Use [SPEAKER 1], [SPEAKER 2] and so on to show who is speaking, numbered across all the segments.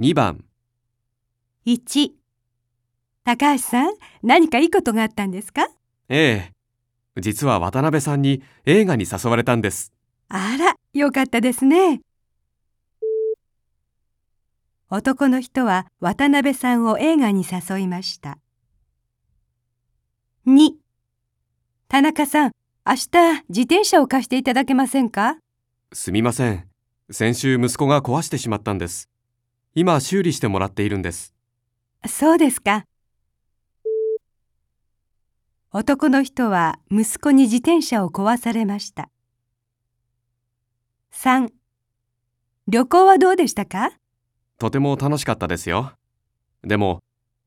[SPEAKER 1] 2番、
[SPEAKER 2] 1高橋さん、何かいいことがあったんですか？
[SPEAKER 1] ええ。実は渡辺さんに映画に誘われたんです。
[SPEAKER 2] あら、よかったですね。男の人は渡辺さんを映画に誘いました。2田中さん、明日自転車を貸していただけませんか？
[SPEAKER 1] すみません。先週息子が壊してしまったんです。今修理してもらっているんです。
[SPEAKER 2] そうですか。男の人は息子に自転車を壊されました。3旅行はどうでしたか？
[SPEAKER 1] とても楽しかったですよ。でも、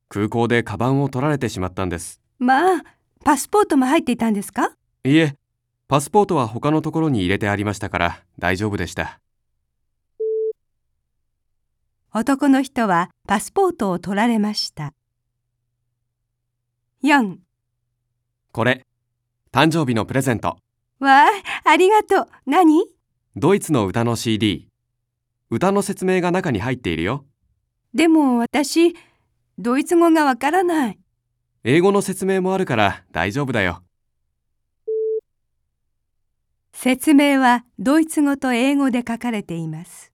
[SPEAKER 1] 空港でカバンを取られてしまったんです。
[SPEAKER 2] まあ、パスポートも入っていたんですか？
[SPEAKER 1] いえ、パスポートは他のところに入れてありましたから大丈夫でした。
[SPEAKER 2] 男の人はパスポートを取られました。4
[SPEAKER 1] これ、誕生日のプレゼント。
[SPEAKER 2] わあ、ありがとう。何？
[SPEAKER 1] ドイツの歌の CD。歌の説明が中に入っているよ。
[SPEAKER 2] でも私、ドイツ語がわからない。
[SPEAKER 1] 英語の説明もあるから大丈夫だよ。
[SPEAKER 2] 説明はドイツ語と英語で書かれています。